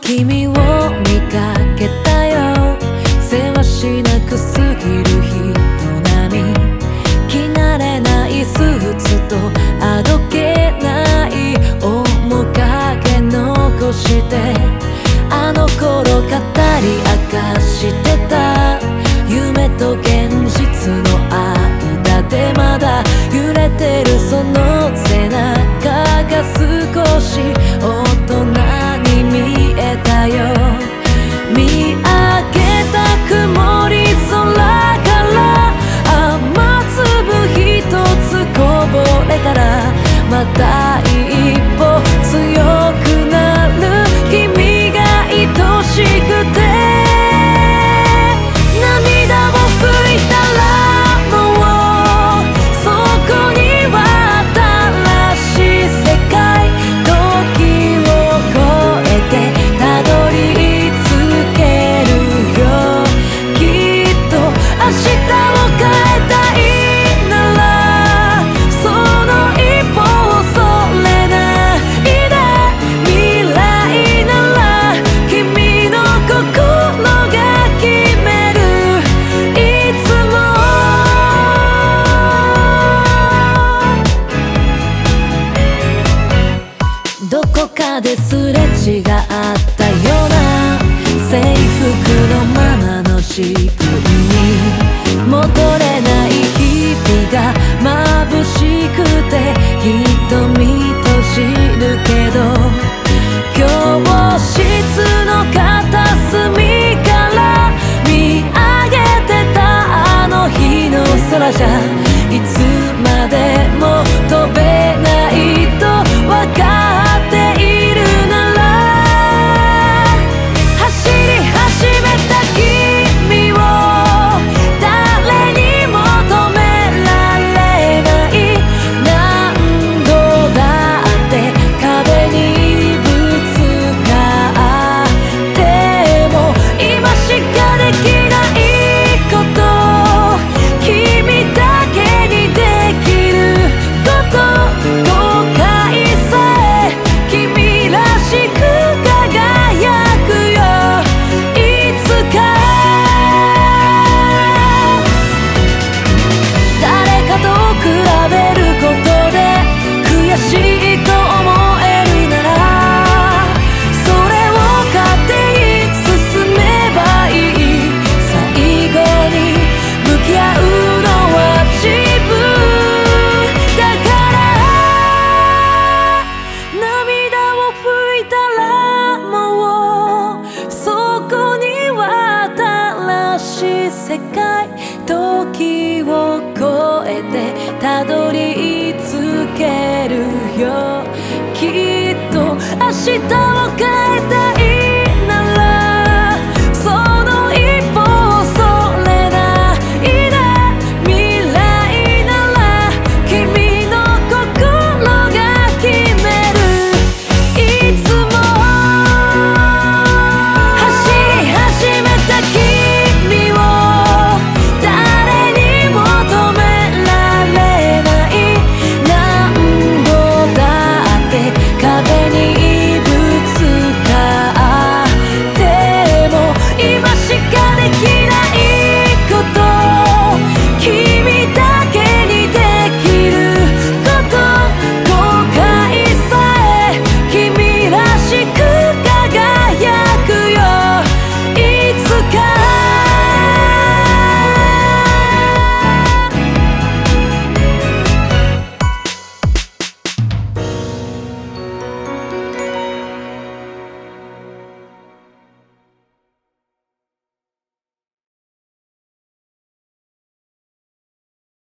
君を見かけたよ。せわしなくすぎる人並み気慣れないスーツとあどけない面影残してあの頃語り明かしてた。夢と現実の間でまだ揺れてるその背中が少しよ中ですれ違ったような制服のままのシー